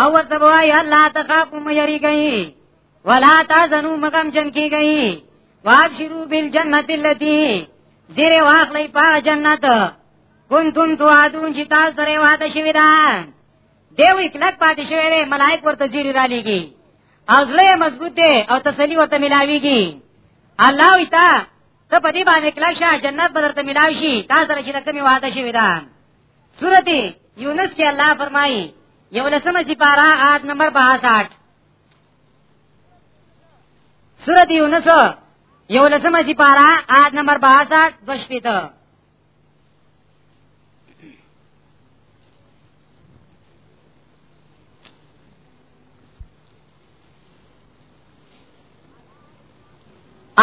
او ورته وای الله تخافو مې یری گئی ولا تاسو مغم جن کی گئی وابشرو بالجنت اللتی زیر واخلی پا جنت کنتم توعدون چې تاسو سره وعده شوی ده دیو اکلک پاتې شوی دی ملائک ورته زیر را لېږي او زړه مضبوط دی او تسلی ورته ملاويږي الله وی تا ته په دې باندې کلک شه جنت بدرته ملاوي شي تاسو سره چې کومه وعده شوی ده سورت یونس کې الله فرمایي یو لسمه چې پارا آیت نمبر 62 سورت یونس یو لسمه چې پارا آیت نمبر 62 دوشپیته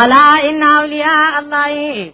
الا ان اولیاء الله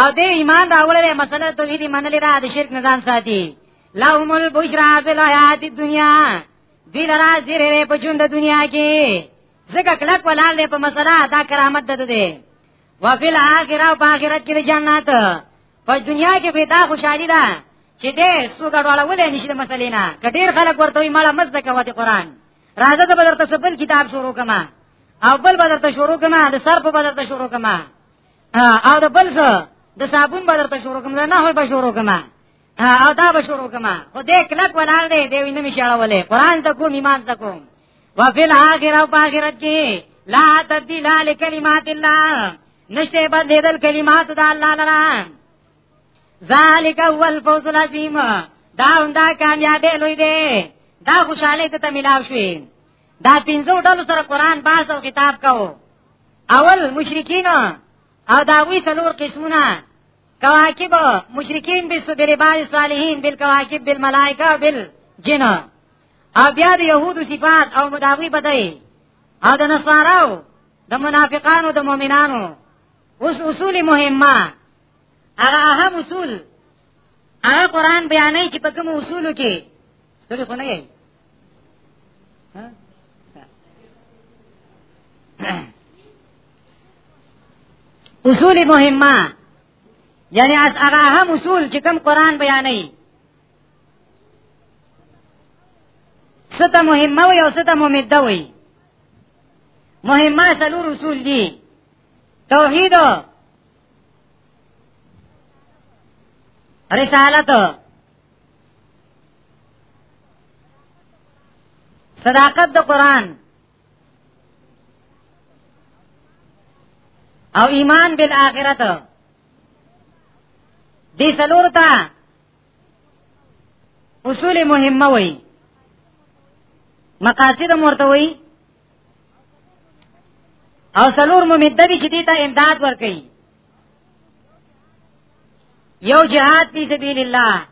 او دې ایمان راوړل مسله توحید منلې را د شرک نه ځان ساتي لهم البشرا فی الحیات الدنیا دی لرا زیره په ژوند دنیا کې زکه کلک ولال په مسله دا کرامت ده ده وفي الاخره او باخرت کې جنت په دنیا کې به دا خوشحالي ده چې دې څو ګډواله ولې نشي د مسلې نه کډیر خلک ورته وي مړه مزه کوي د قران راځه ته بدرته سبل کتاب شروع کما او بل بدرته شروع کما د سر په بدرته شروع کما او د بل څه د صابون بدر ته شروع کوم نه هوی به شروع کوم او دا به شروع کوم خو دې کلک ولار دې دې وینم شړولې قران ته کوم ایمان ته کوم وفي الاخره او باخرت کې لا تبديل لكلمات الله نشته بدلیدل کلمات د الله لرا ذالک هو الفوز العظیم دا هم دا کامیابی لوی دی دا خوشاله ته ملاو شوی دا پنځو ډلو سره قران باز او کتاب کاو اول مشرکین او دا وی څلور قسمونه کواکب مشرکین بس بربال صالحین بالکواکب بالملائکه بالجن او بیا د یهودو صفات او مداوی بدای او د نصاراو د منافقانو د مؤمنانو اوس اصول مهمه هغه اهم اصول هغه قران بیانې چې په کوم اصولو کې ستړي خو نه یې اصول مهمه یعنی از هغه اهم اصول چې کوم قران بیانوي ستا مهمه وي او ستا ممده وي مهمه سلور اصول دي توحید رسالت صداقت د قران او ایمان بالآخرت دې څلور ته اصول مهمه وي مقاصد مرته وي او څلور ممددي چې دې ته امداد ورکړي یو جهاد فی سبیل الله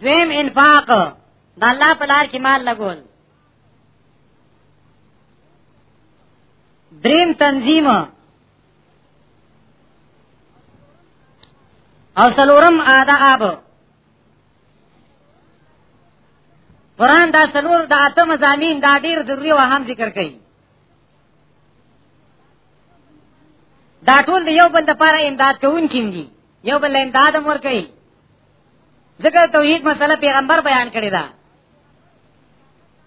دویم انفاق د الله په لار کې مال لګول دریم تنظیم او سلورم آداب قرآن دا سلور دا اتم زمین دا ډیر ضروری و هم ذکر کئی دا ټول دی یو بل د پاره امداد کوونکي دي یو بل امداد مور کوي ځکه توحید مسله پیغمبر بیان کړی دا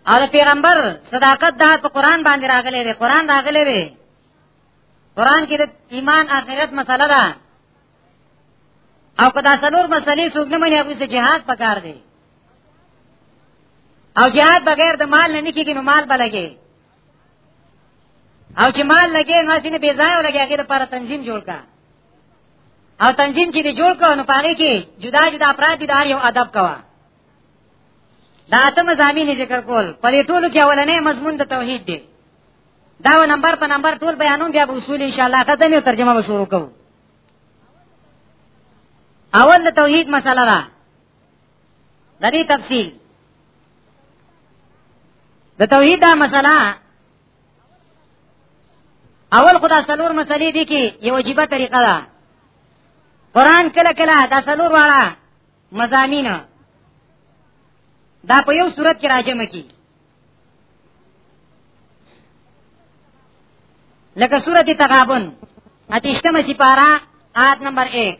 او د پیغمبر صداقت دا په قران باندې راغلی دی قران راغلی دی قران کې د ایمان اخرت مسله ده او کدا سنور مسلې څوک نه مني هغه څه جهاد پکار دی او جهاد بغیر د مال نه کیږي نو مال بلګي او چې مال لګې نو ځینې بې ځای ولګې هغه لپاره تنظیم جوړ کا او تنظیم چې دې جوړ کړو نو پاره کې جدا جدا افراد دې دار یو ادب کوا دا اتم زمینه ذکر کول په دې ټولو کې اولنې مضمون د توحید دی دا و نمبر په نمبر ټول بیانوم بیا به اصول ان شاء الله ختم یو ترجمه به شروع کوو اول د توحید مسله را د دې تفصیل د توحید دا مسله اول خدا سلور مسلې دي کې یو واجبہ طریقه ده قران کله کله دا سلور واړه مزامین دا په یو صورت کې راجم کی لکه سورته تغابن اتشتمه سپارا آیت نمبر 1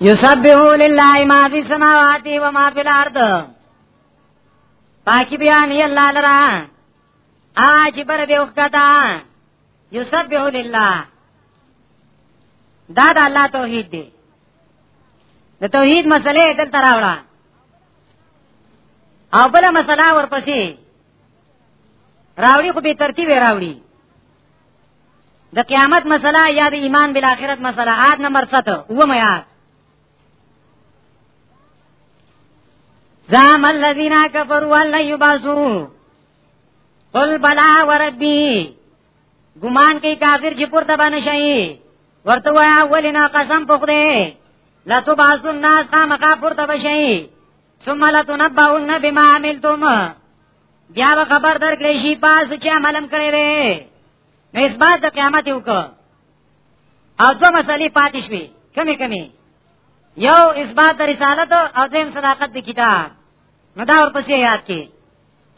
یسبحو لله ما فی السماوات و ما فی الارض پاکی بیان ای الله لرا آج بر دی وختا یسبحو لله دا دا الله توحید دی د توحید مسله دل تراوړه او بل مسله ورپسې راوړي خو به ترتیب راوړي د قیامت مسله یا د ایمان بالآخرت مسله آد نمبر 7 و میا زام الذین کفروا ان یبعثوا قل بلا وربی ګمان کوي کافر چې پورته باندې شي ورته وایا ولینا قسم په خدای لا تبعثوا الناس خامخا پورته بشي ثم لتنبؤن بما عملتم بیا به خبر درکړې شي پاس چې عملم کړی وي نو اثبات د قیامت یو کو او دو مسلې پاتې شوې کمی کمی یو اثبات د رسالت او دیم صداقت د کتاب نو دا ورپسې یاد کې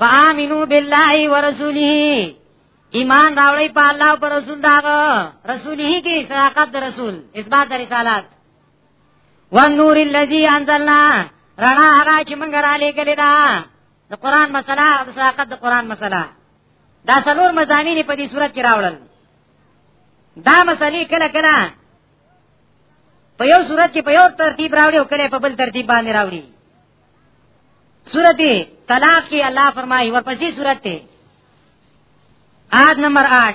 فآمنو بالله ورسوله ایمان راوړی په الله او پر رسول داغه رسوله کې صداقت د رسول اثبات د رسالت والنور الذي انزلنا رڼا هغه چې موږ را لېږلې ده د قران مسله او د صداقت د قران مسله دا څلور مزامین په دې صورت کې راوړل دا مسلې کله کله په یو صورت کې په یو ترتیب راوړي او کله په بل ترتیب باندې راوړي سورته طلاق کې الله فرمایي ورپسې سورته آد نمبر 8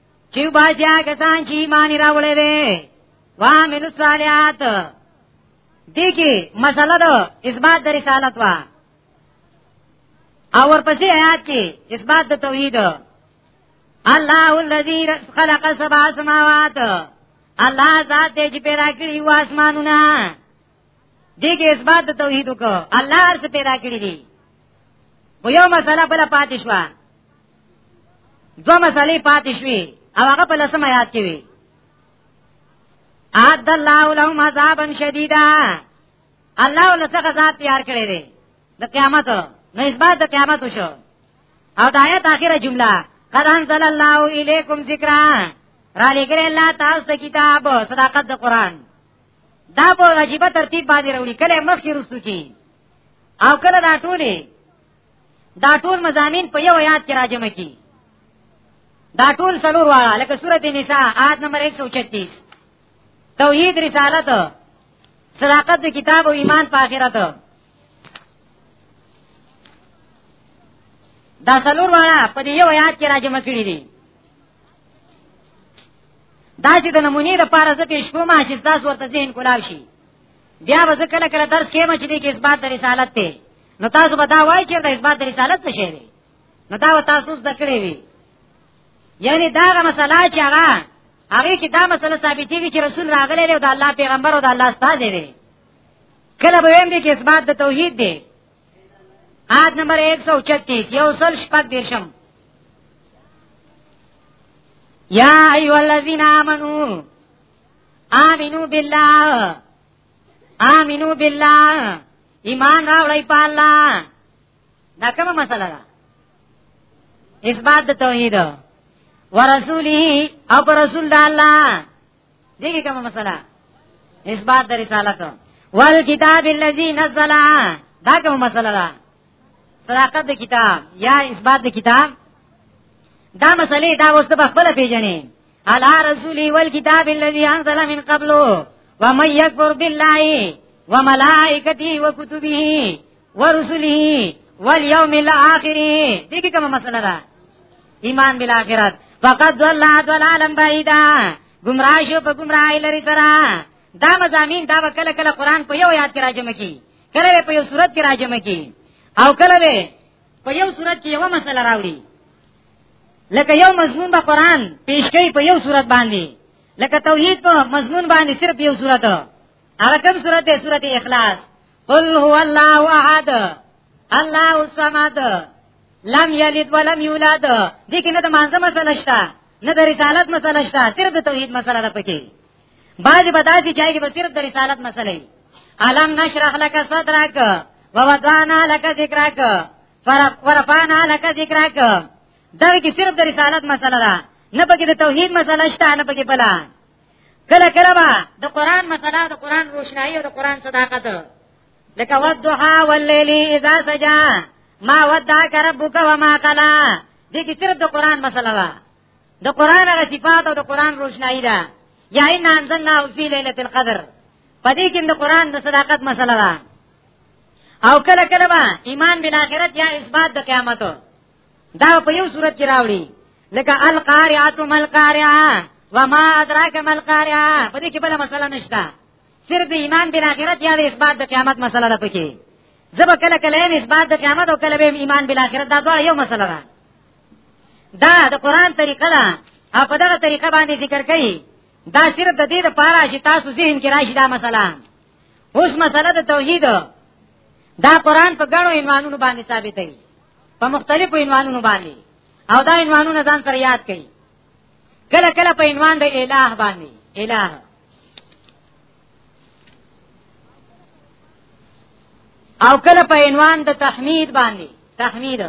چې باجا کسان چې ایمان راوړې دي وا منو صالحات دي کې مسله ده اثبات د رسالت وا او ورپسې آیات کې اثبات د توحید الله الذي خلق سبع سماوات الله ذات دې چې پیدا کړی و اسمانونه دې کې اثبات د توحید وکړه الله هر څه پیدا کړی دی خو یو مسله بل پاتې شو دو مسلې پاتې شوې او هغه په لسم آیات کې وي اعد الله لهم عذابا شدیدا الله ولته غزا تیار کړی دی د قیامت نو اثبات د قیامت وشو او د آیت اخیره جمله قد انزل الله الیکم ذکرا را لګره الله تاسو کتاب صداقت د قران دا په عجیب ترتیب باندې راوړي کله مخکې رسو کی او کله دا ټولې دا ټول مزامین په یو یاد کې راجمه کی دا ټول سلور واړه لکه سورته نساء آیت نمبر 136 توحید رسالت صداقت د کتاب او ایمان په آخرت دا سلور واړه په یو یاد کې راجمه کړی دي دا چې د نمونې د پاره زه پیش کوم چې تاسو ورته ذهن کولاو شي بیا وځ کله کله درس کېم چې دې کې اثبات د رسالت ته نو تاسو به دا وایي چې د اثبات د رسالت څه شي نو دا تاسو زده کړې وي یعنی دا غا مسله چې هغه هغه کې دا مسله ثابتېږي چې رسول راغلی دی او د الله پیغمبر او د الله استاد دی کله به ویم دي چې اثبات د توحید دی آیت نمبر 136 یو سل شپږ دیرشم یا ایو الذین آمنو آمنو بالله آمنو بالله ایمان راوړی په الله دا کومه مسله ده اثبات د توحید ورسوله او رسول الله دغه کومه مسله اثبات د رسالت ول کتاب الذي نزل دا کومه مسله ده صداقت د کتاب یا اثبات د کتاب دا مسلې دا وسته په خپل پیژنې علی رسولی ول کتاب الذي انزل من قبل ومن يكفر بالله وملائکته وكتبه ورسله والیوم الاخر دغه کومه مسله ده ایمان بالاخره فقط ضل ضل عالم بعیدا گمراه شو په گمراهی لري سره دا مزامین دا کله کله قران په یو یاد کې راجمه کی کله په یو صورت کې راجمه کی او کله به په یو صورت کې یو مسله راوړي لکه یو مضمون به قران پیش کوي په یو صورت باندې لکه توحید په مضمون باندې صرف یو صورت هغه کوم صورت دی صورت اخلاص قل هو الله احد الله الصمد لم یلد ولم یولد دې کې نه د مانزه مسله شته نه د رسالت مسله شته صرف د توحید مسله ده پکې بعض به داسې ځای کې به صرف د رسالت مسله وي علم نشرح لك صدرك ووضعنا لك ذکرک ورفعنا لك ذکرک دا کې صرف د رسالت مسله ده نه پکې د توحید مسله شته نه پکې بلا کله کله با د قران مسله د قران روشنايي او د قران صداقت لکه ودها والليل اذا سجا ما ودعك ربك وما قلا دې کې صرف د قران مسله ده د قران هغه صفات او د قران روشنايي ده یا ان انزلنا فی ليله القدر پدې کې د قران د صداقت مسله ده او کله کله با ایمان بالاخره یا اثبات د قیامت دا په یو صورت کې راوړي لکه القارعه مل قارعه وما ادراک مل قارعه په دې کې بل مسله نشته صرف د ایمان بل اخرت یا د اثبات د قیامت مسله ده پکې زبر کله کله هم اثبات د قیامت او کله به ایمان بل اخرت دا ډول یو مسله ده دا د قران طریقه ده او په دغه طریقه باندې ذکر کړي دا صرف د دې لپاره چې تاسو ذهن کې راشي دا مسله اوس مسله د توحید دا قران په ګڼو عنوانونو باندې ثابتوي په مختلفو عنوانونو باندې او دا عنوانونه ځان سره یاد کړئ کله کله په عنوان د الٰه باندې الٰه او کله په عنوان د تحمید باندې تحمید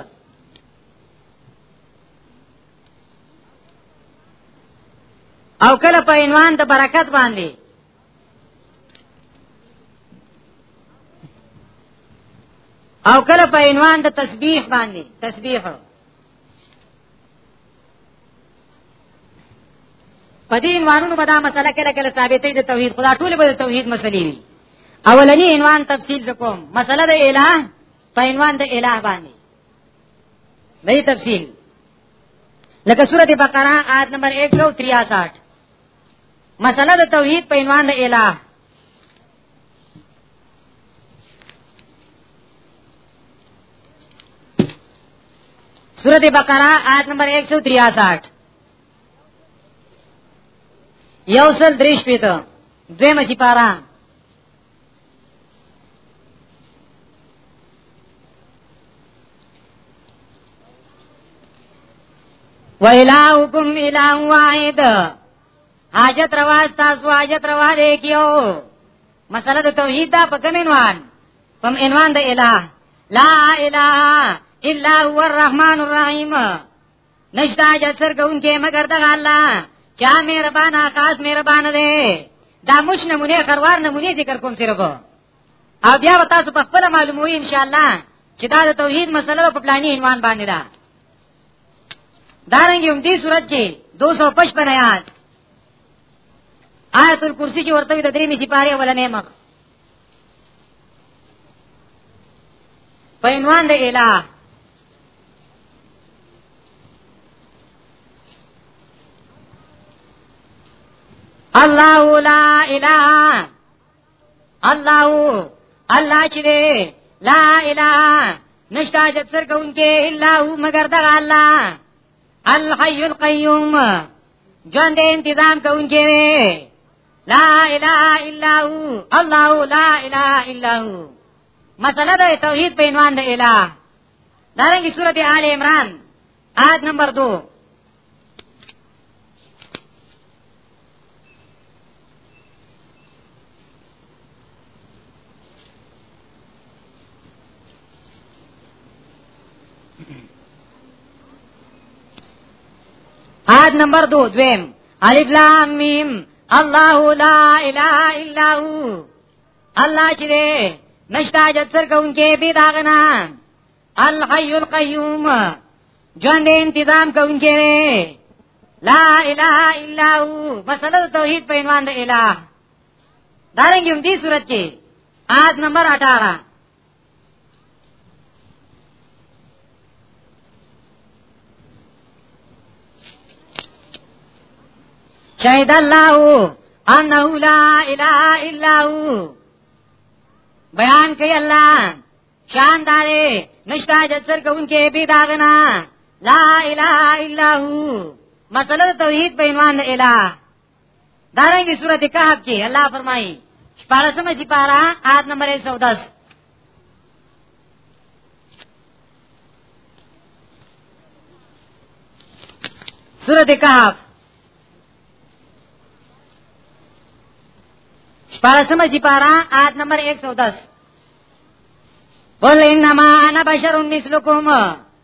او کله په عنوان د برکت باندې او کله په عنوان د تسبیح باندې تسبیح په دې عنوانونو به دا مسله کله کله ثابتې د توحید خدا ټول به د توحید مسلې وي اولنی عنوان تفصیل زکوم مسله د الہ په عنوان د الہ باندې دې تفصیل لکه سورته بقره آیت نمبر 163 مسله د توحید په عنوان د الہ سورت بقرہ آیت نمبر 163 یو سل دریش پیتو دوی مچی پارا وَإِلَٰهُكُمْ إِلَٰهٌ وَاحِدٌ حاجت روا تاسو حاجت روا دی کیو مسله د توحید دا په کوم عنوان په عنوان د الہ لا الہ الا هو الرحمن الرحیم نشتا جسر کون کې مگر دغه الله چا مهربان خاص مهربان دی دا مش نمونه خروار نمونه ذکر کوم صرف او بیا وتا ته په خپل معلوموي ان شاء الله چې دا د توحید مسله په پلاني عنوان باندې ده دارنګ هم دې صورت کې 255 آیات آیت الکرسی چې ورته د درې می سپاره ولنې مخ په عنوان د الہ الله لا اله الله الله چې لا اله نشتا جت سر کوونکې الا هو مگر دغه الله الحي القيوم ژوند انتظام کوونکې لا اله الا هو الله لا اله الا هو مسله د توحید په عنوان د اله دارنګه سورته آل عمران آیت نمبر 2 آیت نمبر 2 دویم الف لام میم الله لا اله الا هو الله چې نشتا جت سر کوونکې بي داغنا الحي القيوم ژوند انتظام کوونکې لا اله الا هو مسله توحید په عنوان د الہ دارنګ هم دې صورت کې آد نمبر 18 شهد الله انه لا اله الا هو بیان کوي الله شان داري نشتا جسر کوونکې بي داغنا لا اله الا هو مطلب توحید په عنوان اله دارنګه سورته کهف کې الله فرمایي شپارسمه سپارا آیت نمبر 110 سورت کهف شپارسمه سپارا آیت نمبر 110 قل انما انا بشر مثلكم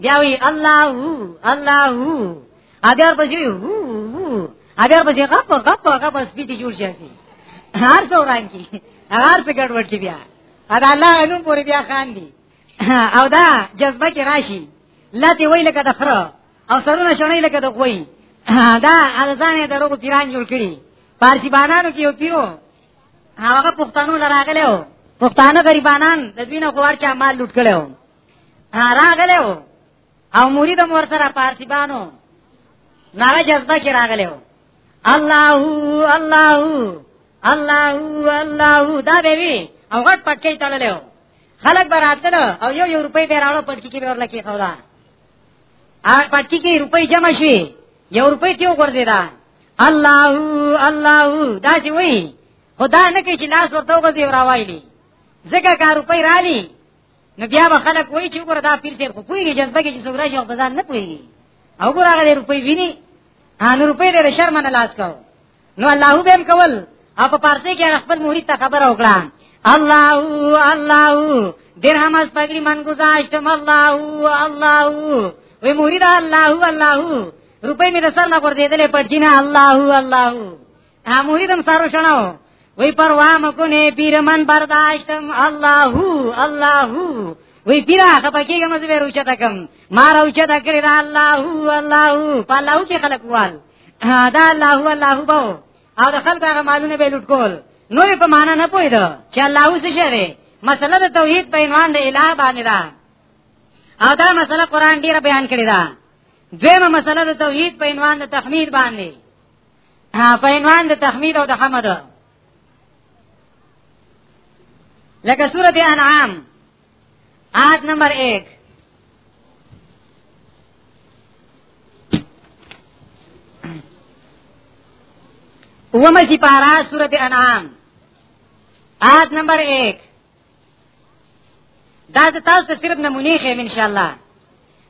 بیا وی الله الله بیا ورپسې هو هو بیا ورپسې غپ غپ غپ سپی دي جوړ شي هر څو وران کی هر څه ګډوډ کی بیا دا الله علم پوری بیا خان دي او دا جذبه کې راشي لته وی لکه د خره او سرونه شونه لکه د غوي دا الزانه دروغ پیران جوړ کړي پارسی بانانو کې یو پیرو هغه پښتنو لراغله پښتانه غریبانان د دوی نه غوار چا مال لوټ کړو راغله و او مرید مور سره پارتیبانو ناغه جذبه کې راغله و الله الله الله الله دا به وی او غټ پټکې تړلې و خلک براتل او یو یو روپۍ به راړو پټکی کې به ورلکې خودا ا پټکی کې روپۍ جمع شي یو روپۍ تیو ور دي دا الله الله دا چې وی خدا نه کې چې لاس ورته وګړي راوایلی زګه کار روپۍ رالی نو بیا به خلک وایي چې ګوره دا پیر صاحب خو پوهیږي جذبه کې چې څوک راشي او په ځان نه پوهیږي او ګوره هغه روپۍ ویني هغه روپۍ ډېر شرم نه لاس کاو نو الله به هم کول او په پارسي کې خپل موري ته خبر وکړه الله الله درهم از پګړي من گذاشتم الله الله وی موري دا الله الله روپۍ مې د سر نه ور دېدلې پټ جنا الله الله ها موهیدم سارو شناو وی پروا مکونه پیر من برداشتم الله الله وی پیرا خپکیږم زه به روچه تکم ما روچه تکړه دا الله الله پالاو کې خلق وال دا الله الله بو او د خلق هغه مالونه به لوټ کول نو په معنا نه پوي دا چې الله اوس شری مسله د توحید په عنوان د الہ باندې دا او دا مسله قران ډیره بیان کړی دا دویمه مسله د توحید په عنوان د تخمید باندې ها په عنوان د تحمید او د حمد لکه سورته انعام آیت نمبر 1 ومه سی پارا سورت انعام آیت نمبر 1 دا تاسو ته صرف نمونه خیم ان شاء الله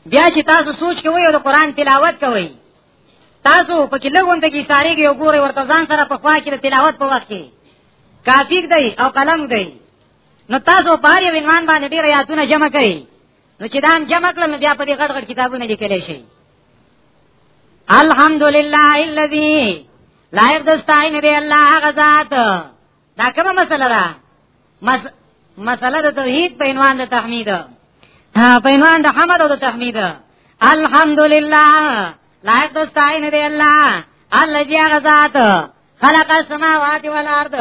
بیا چې تاسو سوچ کوئ او د قران تلاوت کوئ تاسو په کې لګونته کې ساري کې وګورئ ورته ځان سره په خوا کې د تلاوت په وخت کې کافی دی او قلم دی نو تاسو په هر یو عنوان باندې ډیر یادونه جمع کړئ نو چې دا جمع کړل نو بیا په دې غټ غټ کتابونه لیکل شي الحمدلله الذی لایق دستاین دی الله غزاد دا کومه مسله ده مس... مسله د توحید په عنوان د تحمید په عنوان د حمد او د تحمید الحمدلله لایق د ستاین دی الله الذي غزاد خلق السماوات والارض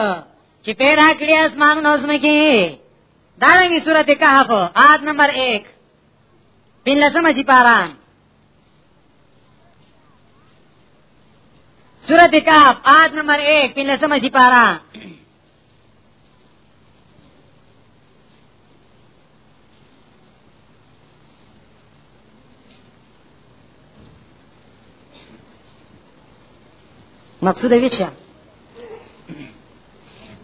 چې پیدا کړی اسمان نو زمکي دا رنګي سورته کهف آد نمبر 1 پین لسمه سی پارا سورت کاف آیت نمبر ایک پین لسمه سی پارا مقصود ویښه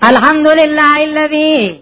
الحمدلله الذي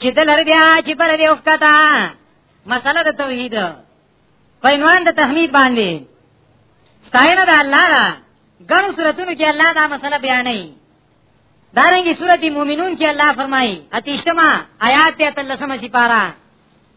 چې د لر بیا چې پر دی وکتا مسله د توحید په عنوان د تحمید باندې ستاینه د الله را ګڼو سورتونو کې الله دا مسله بیانې دارنګي سورتي مؤمنون کې الله فرمایي اتیشتما آیات ته تلسمه سي پارا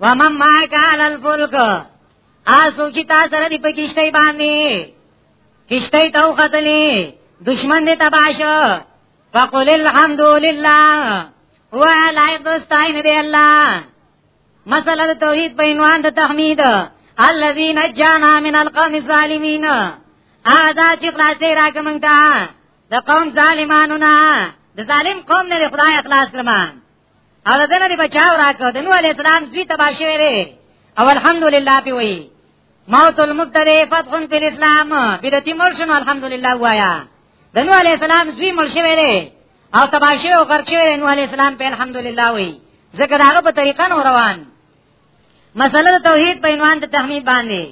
ومن ما کال الفلک آسو چې تا سره دی په کشتۍ باندې کشتۍ ته وختلې دشمن دې تباشه فقل الحمد لله و لایق دوستاین دی الله مسله توحید په عنوان د تحمید الذي نجانا من القوم الظالمين اذا چې خلاصې راکې مونږ ته د قوم ظالمانو نه د ظالم قوم نه خدای اخلاص کړم او دنه دی بچاو راکو د نوح علی السلام زوی تبا شوی دی او الحمدلله په وی موت المبتدی فتح فی الاسلام بدتی مرشن الحمدلله وایا د نوح علی السلام زوی مر شوی دی او تبا شوی او غرق شوی نوح علی السلام په الحمدلله وی ذکر هغه په طریقه نو روان مسله توحید په عنوان د تحمید باندې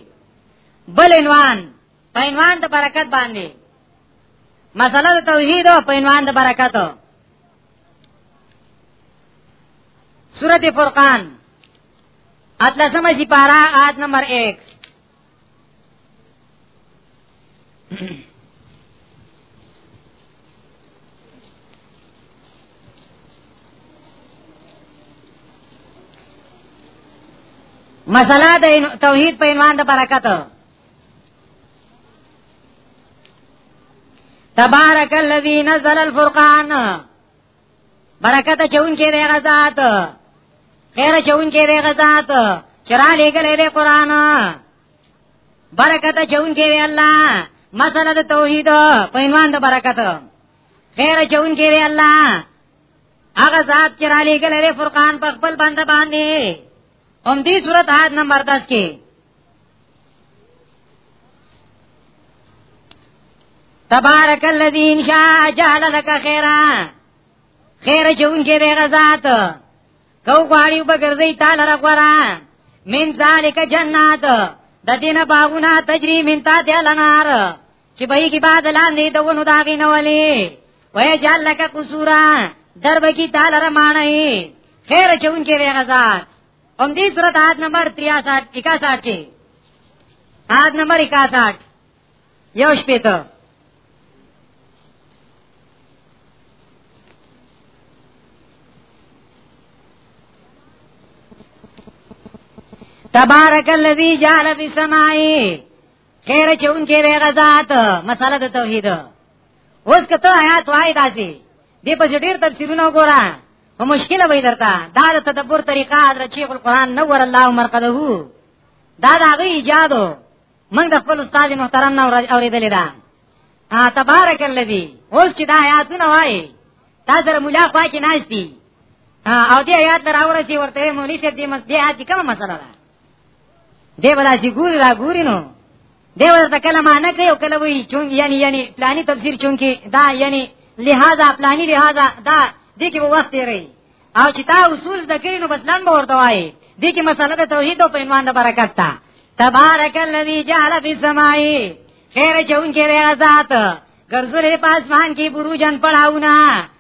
بل عنوان په عنوان د برکت باندې مسله توحید په عنوان د برکت سورت فرقان اتلسم سپارا آیت نمبر ایک مسله د توحید په عنوان د برکت تبارک الذی نزل الفرقان برکت چون کې دی غزاد خیر چون کې دی غزاد چرا لګلې دی قران برکت چون کې دی الله مسله د توحید په ایمان د برکت خیر چون کې دی الله هغه ذات چرا لګلې فرقان په خپل بنده باندې هم دې صورت آیت نمبر 10 کې تبارک الذی ان شاء جعل لك خیرا خیر چون کې به غزاد کو غواړي په ګرځي تعالی را غورا من ذالک جنات د دینه باغونه تجری من تا دی لنار چې به کی بعد لاندې د ونو داغې نه ولې وای جال لک قصورا در به کی تعالی رمانه خیر چون کې وی غزاد هم دې صورت آد نمبر 63 61 کې آد نمبر 61 یو شپې ته تبارک الذی جعل فی السماء خیر چون کې به غزاد مساله د توحید اوس کته آیات وای داسي دې په ډېر تفسیرونه وګوره په مشکل وای درته دا د تدبر طریقه حضرت شیخ القرآن نور الله مرقده دا د هغه ایجادو موږ د خپل استاد محترم نه اورېدلې ده ا تبارک الذی اوس چې دا آیاتونه وای دا در مولا خوا کې ناشتي او دې آیات راورسي ورته مولوی صاحب دې مسجد دې آیات کومه مسله ده دی ولا چې ګوري را ګوري نو دی ورته کله معنا کوي او کله وایي چون یعنی یعنی پلاني تفسیر چون کې دا یعنی لہذا پلاني لہذا دا دې کې وخت یې رہی او چې تا اصول د کړي نو بس لن به ورته وایي دې کې مسله د توحید او په ایمان د برکت تا تبارک الذی جعل فی السماء خیر چون کې ذات ګرځولې پاسمان کې بروجن پړاوونه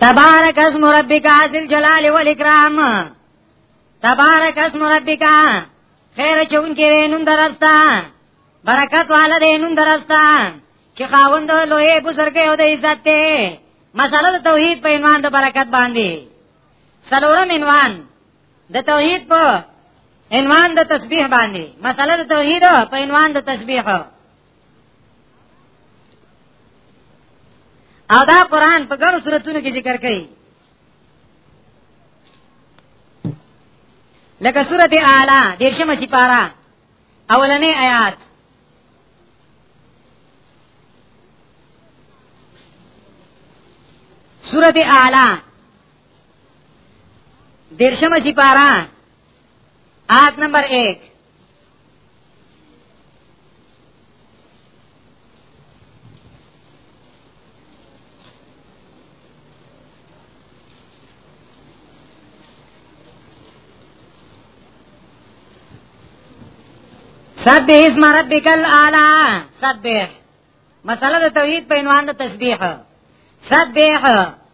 تبارک اسم ربک ذل جلال والاکرام تبارک اسم ربک خیر چون کې نوم درستا برکت والا دې نوم درستا چې خاوند لوی بزرګ یو د عزت ته مسله توحید په عنوان د برکت باندې سلورم عنوان د توحید په عنوان د تسبیح باندې مسله د توحید په عنوان د تسبیح او دا قران په ګڼو سوراتونو کې ذکر کړي لکه سورته اعلی دیرشمه سپاره اولنې آیات سورته اعلی دیرشم سی پارا آیت نمبر ایک سبح اسم ربک الاعلى سبح مسله د توحید په عنوان د تسبیح سبح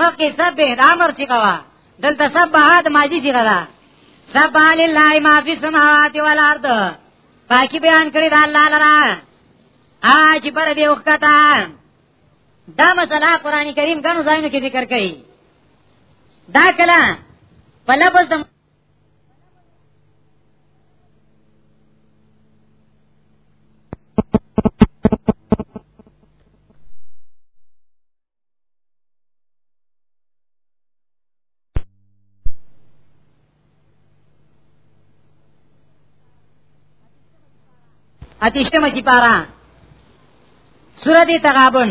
مخکې سب به د امر څخه وا دلته سب به د ماضی څخه ده سب لله ما فی السماوات والارض پاکی بیان کړی د الله لرا اج پر دی وخته دا مسله قران کریم غنو ځایونو کې ذکر کړي دا کله په لفظ د اتشتمه چې پارا سورته تغابن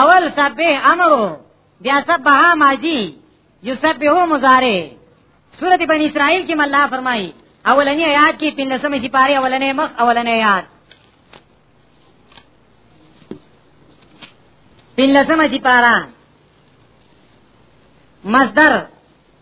اول سبه امرو بیا سبه ماضی یسبه مضارع سورۃ بنی اسرائیل کې الله فرمایي اولنی آیات کې پنځمه چې پاره اولنې مخ اولنې آیات پنځمه چې پاره مصدر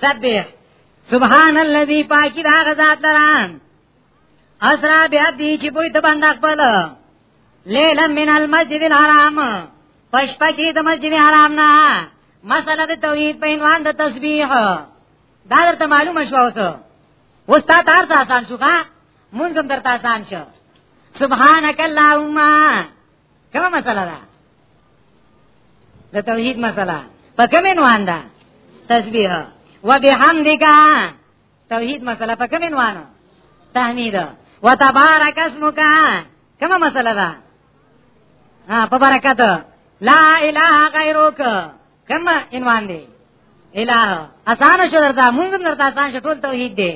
سبح سبحان الذي پاکی دا غزاد لران اسرا بیا دی چې بوی ته باندې خپل لیلا من المسجد الحرام پشپا کی د مسجد حرام نه مسله د توحید په عنوان د تسبیح دا درته معلومه شو اوس اوس تا تار ته آسان شو کا مونږ هم درته آسان شو سبحانك اللهم کومه مسله ده د توحید مسله په کومه نوان ده تسبیح و بحمدک توحید مسله په کومه نوان تحمید و تبارک اسمک کومه مسله ده ها په برکت لا اله غیرک کما عنوان دی الہ اسانه شو درته مونږ درته اسان شو ټول توحید دی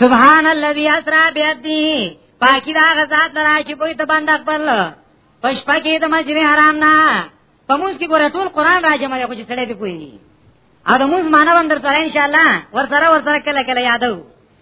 سبحان الذي اسرا بيده پاکی دا غزاد لرا چې په ته باندې خپل پښپا کې د مسجد حرام نه په موږ کې ګوره ټول قران راځم یو چې سړې دی کوی ا د موږ مانو اندر سره ان شاء الله ور سره ور سره کله کله یادو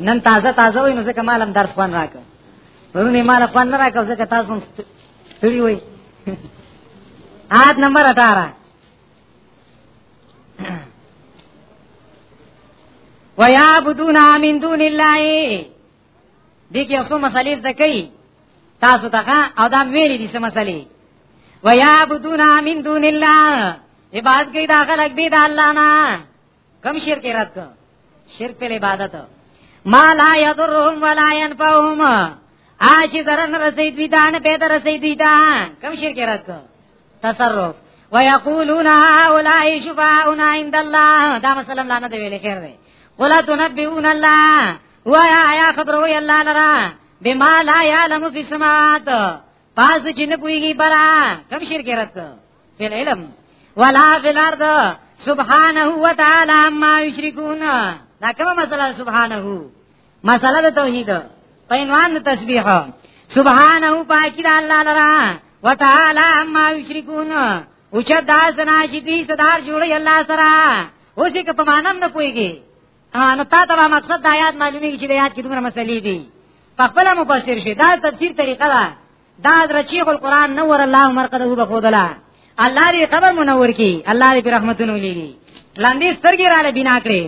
نن تازه تازه وای نو ځکه مالم درس خوان راکړ پرونی مال خوان نه راکړ ځکه تاسو هم ستړي وای آد نمبر 18 ويعبدون من دون الله دې کې اوسو مسلې زده کوي تاسو ته او دا ویلې دي سم مسلې ويعبدون من دون الله عبادت کوي دا خلک به د الله نه کم شرک رات کو شرک په عبادت ما لا يضرهم ولا ينفعهم آج زرن رسید وی دان پید رسید وی دان کم شرک رات کو تصرف ويقولون هؤلاء شفاعنا عند الله دا مسلم لعنه دی ویل خیر دی ولا تنبئون الله وایا یا خبروي الله لرا بما لا يعلم في السماوات پاس چې نه پويږي برا کوم شرک رات په علم ولا في الارض سبحانه وتعالى ما يشركون دا کومه مسله سبحانه مسله د توحید په عنوان د تسبیح سبحانه پاکی د الله لرا وتعالى ما يشركون او چې دا سنا چې دې صدر جوړي الله سره اوسې که په مانم نه پويږي ها نو تا ته مقصد د آیات معلومیږي چې د آیات کې دومره مسلې دي په خپل مفسر شي دا تفسیر طریقه ده دا درچیغ القرآن نور الله مرقده بخودلا الله دې قبر منور کی الله دې په رحمتونو لېږي لاندې سترګې را لې بنا کړې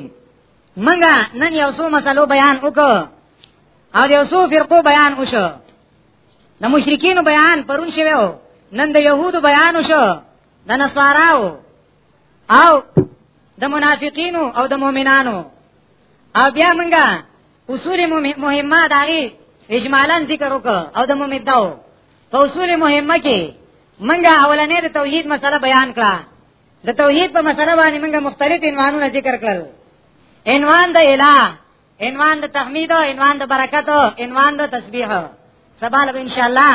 منګه نن یو څو مسلو بیان وکړو او یو څو فرقو بیان وشو د مشرکین بیان پرون شوو نن د يهودو بیان وشو د نصاراو او د منافقینو او د مؤمنانو او بیا منګه اصول مهمه داري اجمالا ذکر وکړه او د مؤمن داو په اصول مهمه کې منګه اولنې د توحید مسله بیان کړه د توحید په مسله باندې منګه مختلف عنوانونه ذکر کړل عنوان د الہ عنوان د تحمید عنوان د برکت عنوان د تسبیح سبا له ان شاء الله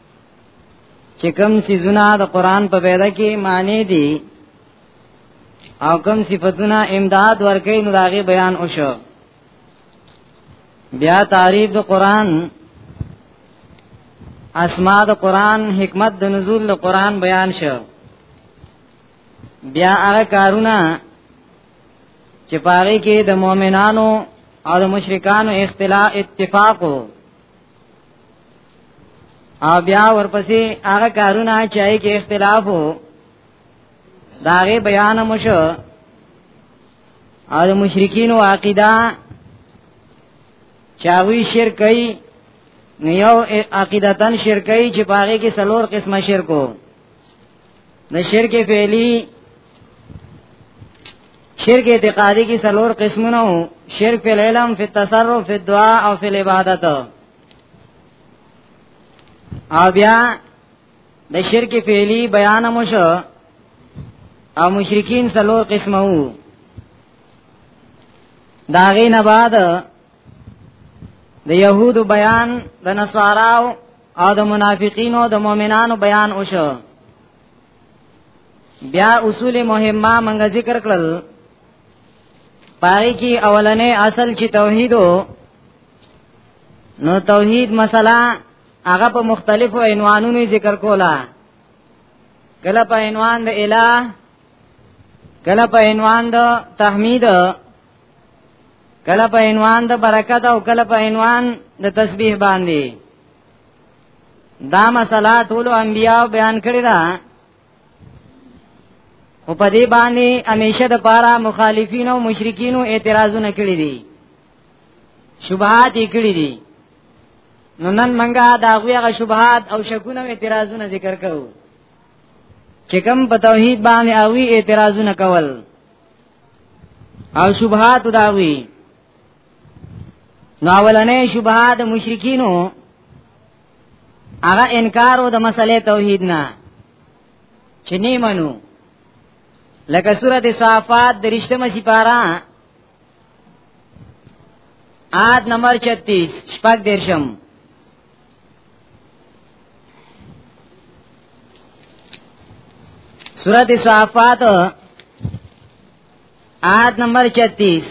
چې کوم سيزونه د قران په پیدا کې معنی دي او کوم صفاتونه امداد ورکې نو داغه بیان وشو بیا تعریف د قران اسماء د قران حکمت د نزول د قران بیان شو بیا هغه کارونه چې پاره کې د مؤمنانو او د مشرکانو اختلاف اتفاق وو او بیا ورپسې هغه کارونه چې هغه کې اختلاف وو دا غي بیان مشو او د مشرکین او عقیده چاوی شرک کوي نو یو عقیدتن شرک کوي چې پاره کې سلور قسمه شرکو د شرک فعلی شرک اعتقادی کی سلور قسمونه هو شرک فی العلم فی التصرف فی الدعاء او فی العبادت او بیا د شرک فعلی بیان مشو او مشرکین سلور قسمه وو داغی نه بعد د يهودو بیان د نصاراو او د منافقینو د مؤمنانو بیان وشو بیا اصول مهمه منګ ذکر کړل پای کې اولنې اصل چې توحیدو نو توحید مسله هغه په مختلفو عنوانونو ذکر کولا کله په عنوان د الہ کله په عنوان د تحمید کله په عنوان د برکت او کله په عنوان د تسبیح باندې دا مسله ټول انبیاء بیان کړی دا او په دې باندې همیشه د پاره مخالفین او مشرکین اعتراضونه کړی دي شبهات یې کړی دي نو نن منګه دا غویغه شبهات او شکونه اعتراضونه ذکر کوو چې کوم په توحید باندې اوی اعتراضونه کول او شبهات داوی نو اولنې شبهات مشرکینو هغه انکار او د مسلې توحید نه چې نه منو لکه سورته صافات درشتمه سپارا آد نمبر 36 شپږ درشم سورت صحافات آیت نمبر 36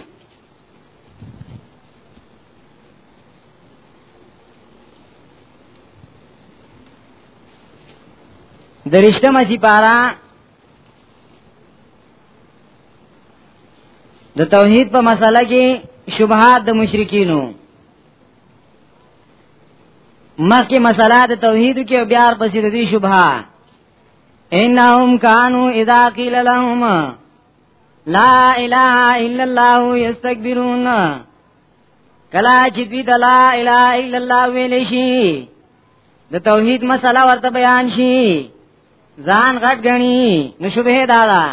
درشتم اسی پارا د توحید په مسله کې شبهات د مشرکینو مخکې مسله د توحید کې بیا پسې د دې شبهه انهم كانوا اذا قيل لهم لا اله الا الله يستكبرون کلا چې دوی د لا اله الا الله ویل شي د توحید مسله ورته بیان شي ځان غټ غني نو شبهه دادا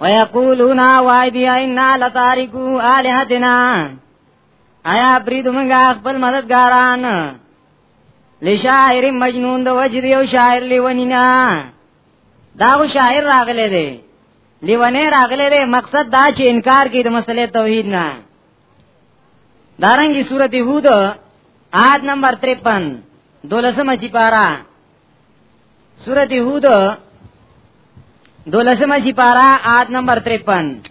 ويقولون وايدي انا لتاركو الهتنا آیا پرید منګه خپل مددګاران لشاعر مجنون د وجد یو شاعر لیونینا دا غو شاعر راغله دی لیونه راغله دی مقصد دا چې انکار کوي د مسلې توحید نه دارنګي سورته هود آد نمبر 53 دولسمه چې پارا سورته هود دولسمه چې پارا آد نمبر 53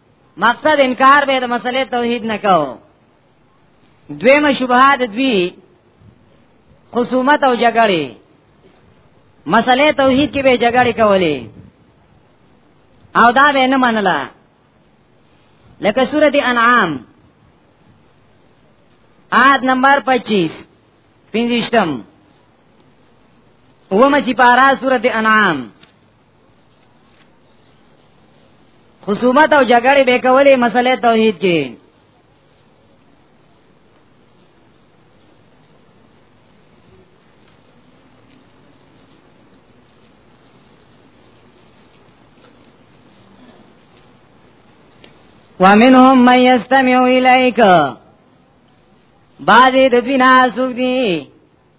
مقصد انکار به د مسلې توحید نه کاو دویمه شبهه د دوی خصومت او جګړې مسلې توحید کې به جګړې کولې او دا به نه منله لکه سورته انعام آیت نمبر 25 پنځشتم ومه چې پارا سورته انعام خصومت او جګړې به کولې مسله توحید کې ومنهم من يستمع اليك بعضی د دوی نه سوق دي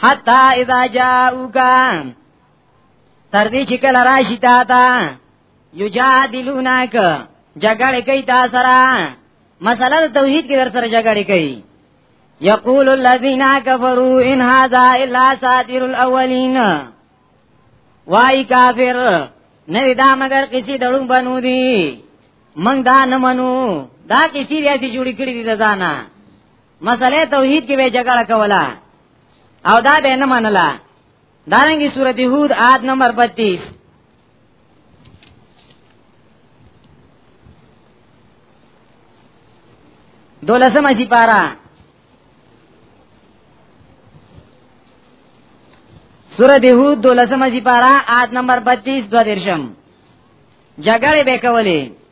حتا اذا جاءوکا تر دې چې کله راشي تا تا یجادلونک جګړه کوي تا سره مسله توحید کې در سره جګړه کوي یقول الذين كفروا ان هذا الا ساتر الاولين وای کافر نه دا مگر کسی دړم بنو دي من دا نه منو دا کسی ریاسي جوړی کړی دي ځانا مسله توحید کې به جګړه کوله او دا به نه منله دارنګي سورته هود آد نمبر 32 دولسم اسی پارا سورہ دیہود دولسم اسی پارا آیت نمبر 32 دو درشم جګړه به کولې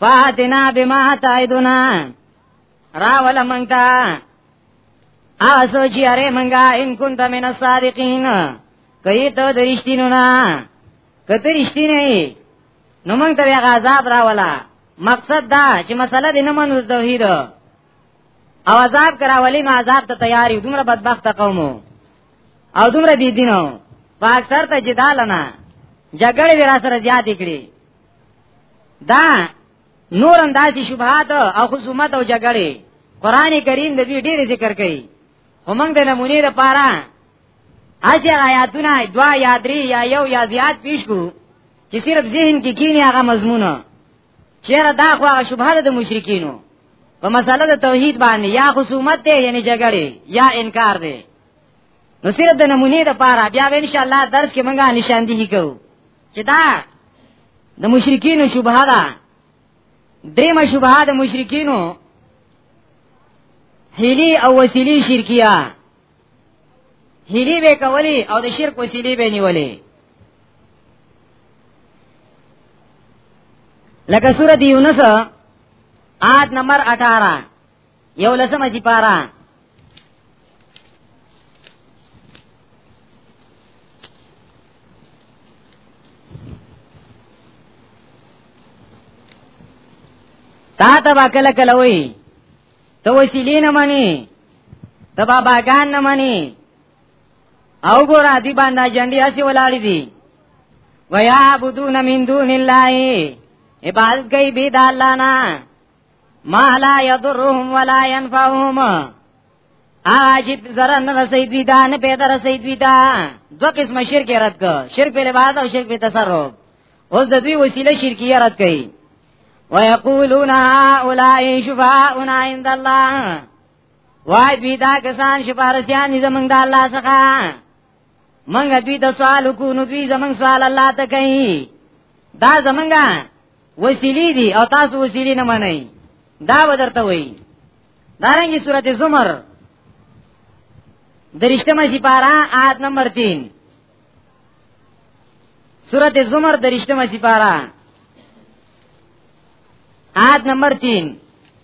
فاتنا بما تعدنا راول منتا آسو چی اره منگا ان کنت من الصادقین کئی تو درشتینو نا کتر رشتین ای نو منگ تا بیغا عذاب راولا مقصد دا چې مسله دې نه منو توحید او عذاب کرا ولی ما عذاب ته تیاری دومره بدبخت قومو او دومره بی دینو په اکثر ته جدال نه جګړې ورا سره زیات کړي دا نور انداز شبهات او خصومت او جګړې قران کریم د دې ډېر ذکر کوي همنګ د نمونې لپاره اځه آیاتونه دوا یا درې یا یو یا زیات پیش کو چې صرف ذهن کې کینی هغه مضمونه چیرې دا خو هغه شبهات د مشرکینو په مسله د توحید باندې یا خصومت دی یعنی جګړه یا انکار دی نو صرف د نمونې لپاره بیا ان شاء الله درس کې مونږه نشاندهی کوو چې دا د مشرکینو شبهه ده دریمه شبهه د مشرکینو هیلی او وسیلی شرکیه هیلی به کولی او د شرک وسیلی به نیولی لکه سورۃ یونس آیت نمبر 18 یو لسمه چې پارا تا ته با کله کله وای ته وسیلې نه مانی ته باباګان نه مانی او ګور ادي باندې جنډي اسی ولاړې دي ويا عبدون من دون الله عبادت کوي بيد الله نه ما لا يضرهم ولا ينفعهم اجب زره نه رسید وی دا نه پیدا رسید وی دا دو قسم شرک رد کو شرک په لباس او شرک په تصرف اوس د دوی وسیله شرکیه رد کړي ويقولون هؤلاء شفاعنا عند الله وای دوی دا کسان شفارسیان دي زمونږ د الله څخه مونږ دوی ته سوال وکړو نو دوی زمونږ سوال الله ته کوي دا زمونږه وسیلی دی او تاسو وسیلی نه منئ دا ودرته وای دارنګي سورته زمر درشتمه سی پارا آیت نمبر 3 سورته زمر درشتمه سی پارا آیت نمبر 3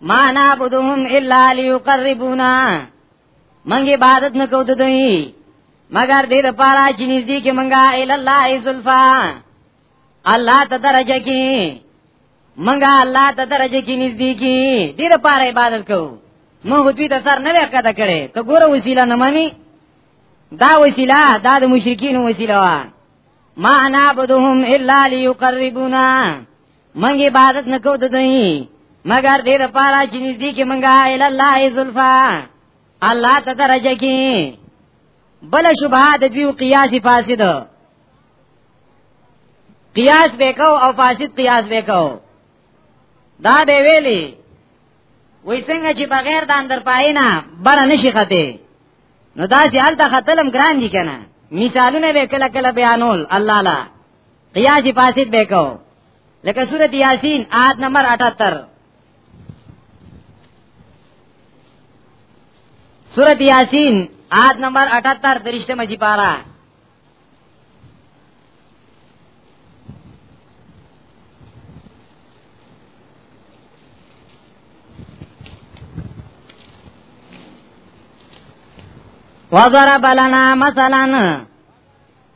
ما نعبدهم الا ليقربونا منګ عبادت نکو د دوی مگر دې لپاره چې نږدې کې منګه ال الله زلفا الله ته درجه کې منګه الله ته درجه کې نږدې کې دې لپاره عبادت کو مو دوی ته سر نه وکړه کړي ته ګوره وسیله نه مانی دا وسیله دا د مشرکین وسیله وا ما نعبدهم الا ليقربونا منګ عبادت نکو د دوی مگر دې د پاره چې نږدې کې منګه ال الله زلفا الله ته درجه کې بل شبهه د دیو قیاس فاسد قیاس وکاو او فاسد قیاس وکاو دا به ویلي وای څنګه چې بغیر د اندر پاینا بر نشي خته نو دا چې حالت خطلم ګران دي کنه مثالونه به کله کله بیانول الله لا قیاس فاسد به کو لکه سورۃ یاسین آیت نمبر 78 سورۃ یاسین آیت نمبر 78 درشته مجی پارا وضرب لنا مثلا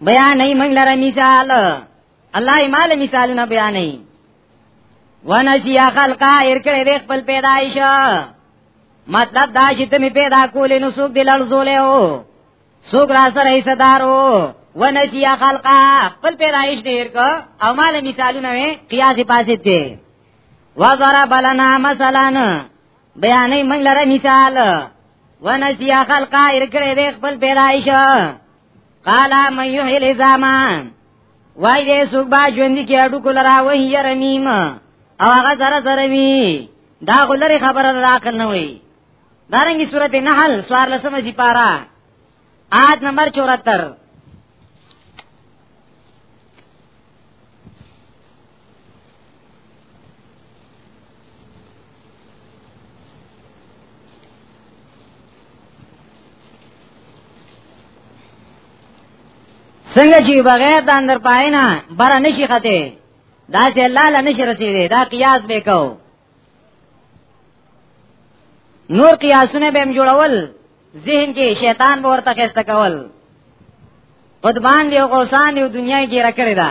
بیانې موږ لره مثال الله یې مال مثالونه بیانې ونسیا خلقا هر کړه د خپل پیدایش مطلب دا چې ته می پیدا کولې نو څوک دې لړزولې او څوک را سره یې صدارو ونسیا خلقا خپل پیدایش دې هر کو او مال مثالونه وې قیاس پاسې ته وضرب لنا مثلا بیانې موږ لره مثال ونسیا خلقا هر کړه د خپل پیدایش قال من يحيي العظام وای دې سوق با ژوند کې اډو کول را وې يرمیم او هغه زره زره وی دا غلری خبره د عقل نه وی دارنګي سورته نحل سوار لسمه دی پارا آیت نمبر 74 څنګه چې بغیر د اندر پاینا بار نشي خته دا چې الله له نشي رسیدي دا قیاس به کو نور قیاسونه به جوړول ذهن کې شیطان به ورته خسته کول قدبان دی او غوسان دی دنیا کې را کړی دا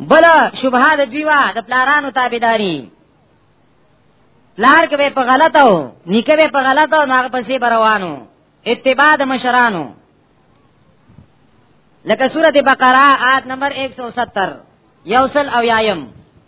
بل شبهه د دوی وا د پلارانو تابعداري لار کې په غلطه او نیکه به په غلطه او هغه پسې روانو اتباع د مشرانو لکه سورته بقره آیت نمبر 170 یوصل او یایم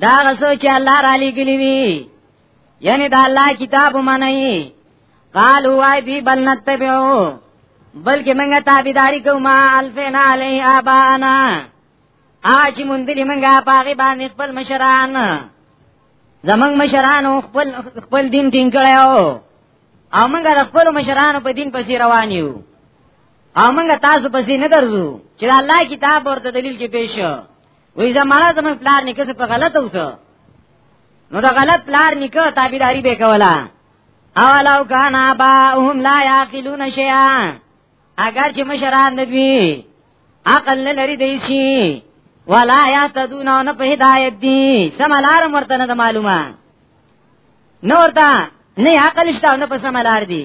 دا غسو چې الله را لګلی وی یعنی دا الله کتاب منای قال وای دی بل نتبعو بلکې منګه تابعداري کوما الفنا علی ابانا اج مندلی منګه پاغي باندې خپل مشران زمنګ مشران خپل خپل دین ټینګ کړو او منګه خپل مشران په دین پسې روان یو او موږ تاسو پسې نه درځو چې الله کتاب ورته دلیل کې پیش وي زمانہ زمون پلان نه کسه په غلط اوسه نو دا غلط پلان نه کو تعبیراری به کولا او لو کان اباهم لا یاقلون شیئا اگر چې مشران نبی عقل نه لري دی شي ولا یاتدون نه په هدایت دي سملار مرتنه معلومه نور دا نه عقل شته نه په سملار دي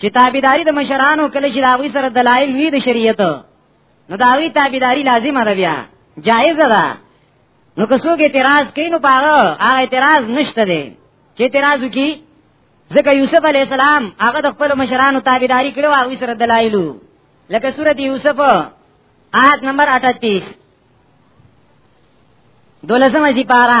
چې تابعداري د مشرانو کله چې داوی سره دلایل وی د شریعت نو داوی تابعداري لازمه ده بیا جایز ده نو که څوک اعتراض کوي نو پاغه هغه اعتراض نشته دی چې اعتراض وکي ځکه یوسف علی السلام هغه د خپل مشرانو تابعداري کړو هغه سره دلایلو لکه سورته یوسف آیت نمبر 38 دولسمه سپاره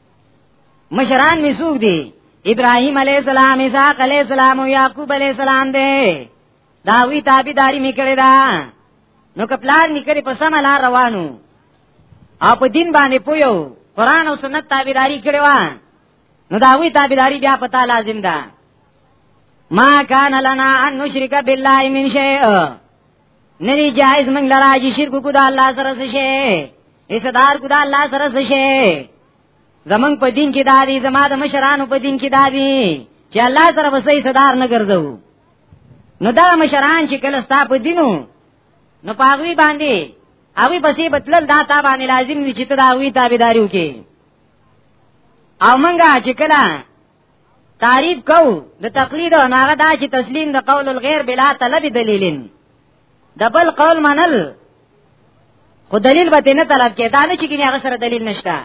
مشران می سوق دي ابراهيم عليه السلام اسحاق عليه السلام او يعقوب عليه السلام دي دا وی تابعداري میکړه دا نو کپلار میکړي په سم لار روانو او په دین باندې پویو قران او سنت تابعداري کړي وا نو دا وی تابعداري بیا پتا لازم ده ما کان لنا ان نشرک بالله من شیء ندی جایز منگ لرا جی شرکو کدا اللہ سر سشے اسدار کدا اللہ سر سشے زمنګ په دین کې دادی زما د مشرانو په دین کې دادی چې الله سره وسې صدر نه ګرځو نو دا مشران چې کله ستا په دینو نو پاغوی باندې هغه پسې بتلل دا تا باندې لازم دي چې ته دا وی تابعداري وکې او منګه چې کله تعریف کو د تقلید او ناغه دا چې تسلیم د قول الغیر بلا طلب دلیلین د بل قول منل خو دلیل به نه طلب کې دا نه چې کني هغه سره دلیل نشته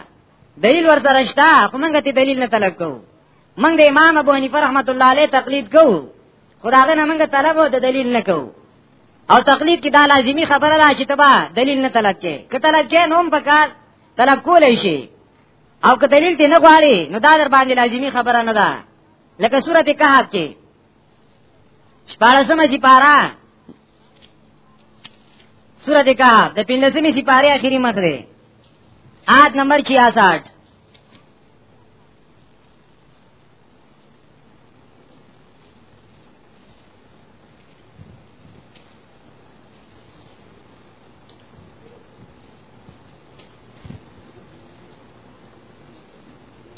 دلیل ورته رښتا خو موږ ته دلیل نه طلب کو موږ د امام ابو حنیفه رحمت الله علیه تقلید کو خداغه نه موږ طلب او د دلیل نه کو او تقلید کې دا لازمی خبره ده چې تبا دلیل نه طلب کې که طلب کې نوم پکار طلب کولای شي او که دلیل ته نه غواړي نو دا در باندې لازمی خبره نه ده لکه سورته کهف کې شپارسمه چې پارا سورته کهف د پنځمه چې پاره اخیری مخ ده آیت نمبر 66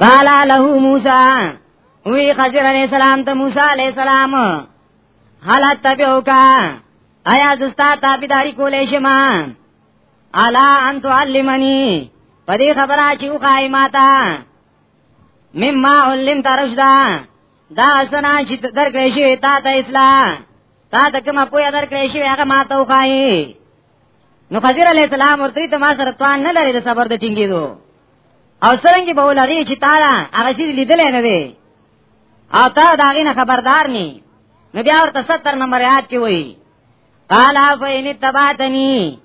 قال له موسی وی خضر علیہ السلام ته موسی علیہ السلام حال تبعو کا آیا زستا تابیداری کولې شما الا انت علمنی پدې خبره چې وخای ماتا مما علم ترشدا دا سنا چې درکړې شوی تا ته اسلام تا ته کومه پوهه درکړې شوی هغه ما ته وخایي نو خضر علی السلام ورته ته ما سره توان نه لري د صبر د ټینګېدو او سرنګي به ولري چې تعالی هغه شي لیدل نه وي او تا دا غینه خبردار ني نو بیا ورته 70 نمبر یاد کی وای قال فین تبعتنی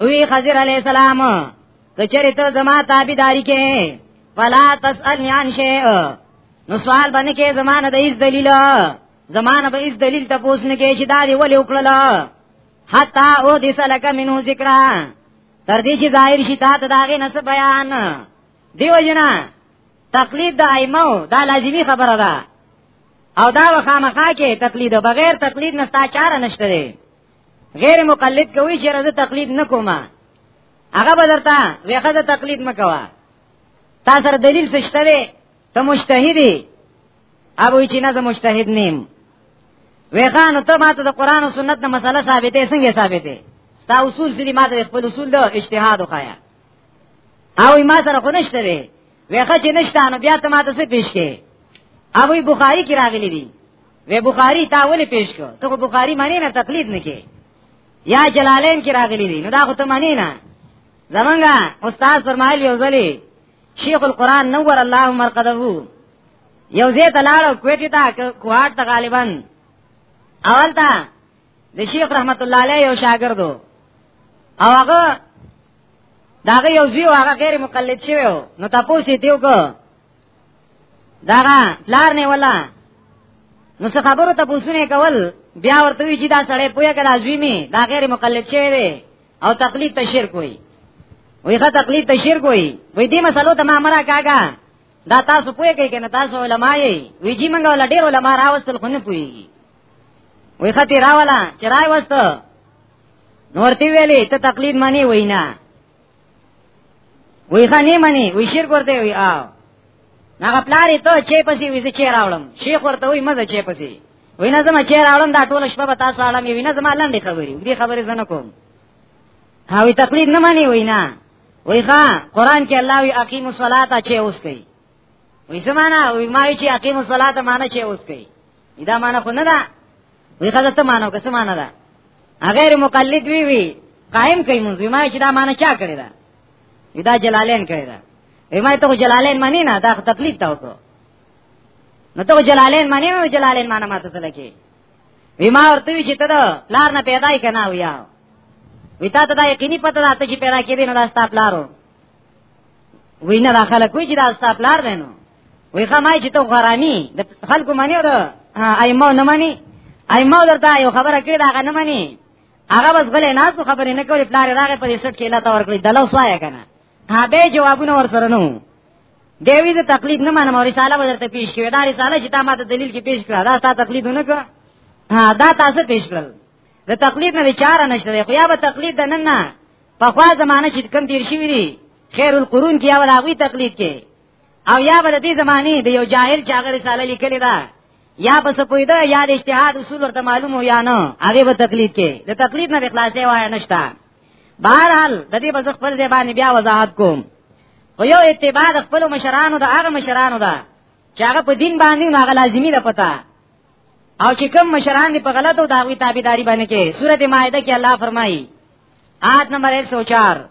وی خضر علیہ السلام کچری ته زما تابعداري کې فلا تسالني عن شيء نو سوال باندې کې زمانه د هیڅ دلیل زمانه به هیڅ دلیل ته پوښتنه کې چې دا دی ولې وکړل حتا او دې سلک منو ذکر تر دې چې ظاهر شي تا ته داغه نس بیان دیو جنا تقلید د ائمه دا لازمی خبره ده او دا وخامخا کې تقلید بغیر تقلید نه تا چاره نشته غیر مقلد کوي چې راځه تقلید نکوما هغه بدرته ویخه د تقلید مکوا تا سره دلیل څه شته دی ته مجتهدی ابو چې نه زه مجتهد نیم ویخانو ته ماته د قران او سنت نه مسله ثابته څنګه ثابته ستا اصول سری ماته خپل اصول د اجتهاد وخایا او ما سره خو نشته دی ویخه چې نشته نو بیا ته ما ته څه پیش کې ابو بخاری کې راغلی دی وی بخاری تا ولې پیش کو ته خو بخاری معنی نه تقلید نه کې یا جلالین کې راغلی دی نو دا خو ته معنی نه زمونږه استاد فرمایلی یو ځلی شیخ القران نور الله مرقده یو زه تلاړو کوټی تا کوهاټ ته غالبا اول تا د شیخ رحمت الله علیه یو شاګردو او هغه داغه یو زیو هغه غیر مقلد شوی نو تاسو یې دیو کو داغه لار نه ولا نو څه خبرو ته پوښتنه کول بیا ورته وی چې دا سړی پوهه کړه ازوی می دا غیر مقلد شوی دی او تقلید ته شرک وای وی غا تقلید ته شرک وای وی دې مسلو ته ما مرا کاګه دا تاسو پوهه کوي کنه تاسو علماي وی جی منګه ول ډیر علما راوستل خو نه پوهیږي وی ختی راولا چې راي وسته نورتی ویلې ته تقلید معنی وینا وی خانی معنی وی شرک ورته وی آو ناغه پلاری ته چې پسی وی چې راولم شیخ ورته وی مزه چې پسی وی نه زما چې راولم دا ټول شپه به تاسو اړم وی نه زما لاندې خبرې دې خبرې زنه کوم هاوی تقلید نه معنی وینا وی ښا قران کې الله وی اقیم الصلاه چې اوس کوي وې زمانہ وې ما چې اقیم الصلاه ته معنی چې اوس کوي دا معنی خو نه ده وې خزه ته معنی کسه معنی ده غیر مقلد وی وی قائم کوي مونږ ما چې دا معنی چا کړی ده دا جلالین کړی ده وې ما ته جلالین معنی نه دا تقلید تا وکړو نو ته جلالین معنی نه جلالین معنی ماته څه لکه وې ما ورته وی چې ته دا لار نه پیدا یې کنه ویا وې تا ته دا یقیني پته ده چې پیدا کېدې نه دا ستاسو لارو وینه دا خلک وی چې دا ستا پلار دی نو وی خامای چې ته غرامي د خلکو مانی او ایمو نه مانی ایمو درته یو خبره کړې دا غنه مانی هغه بس غلې نه څه خبرې نه کولې پلار راغې په دې سټ کې لاته ورکړې دلو سوایا کنه ها به جوابونه ورسره نو دیوی ته تقلید نه منم او رساله ورته پیش کړې دا رساله چې تا ماته دلیل کې پیش کړه دا تا تقلید نه کړه ها دا تاسو پیش کړل د تقلید نه چاره نشته خو یا به تقلید د نن نه په خوا زمانه چې کم تیر شي وی خیر القرون کې اول هغه تقلید کې او یا به د دې زمانه د یو جاهل چې هغه رساله لیکلې ده یا بس پویده یا د اجتهاد اصول ورته معلوم و یا نه هغه به تقلید کې د تقلید نه خلاصې وای نشته بهرحال د دې بز خپل ځای باندې بیا وضاحت کوم خو یو اتباع د خپل مشرانو د هغه مشرانو ده چې هغه په دین باندې هغه لازمی ده پتا او چې کوم مشران دي په غلطو داوی تابعداري باندې کې سورته مائده کې الله فرمایي آیت نمبر 104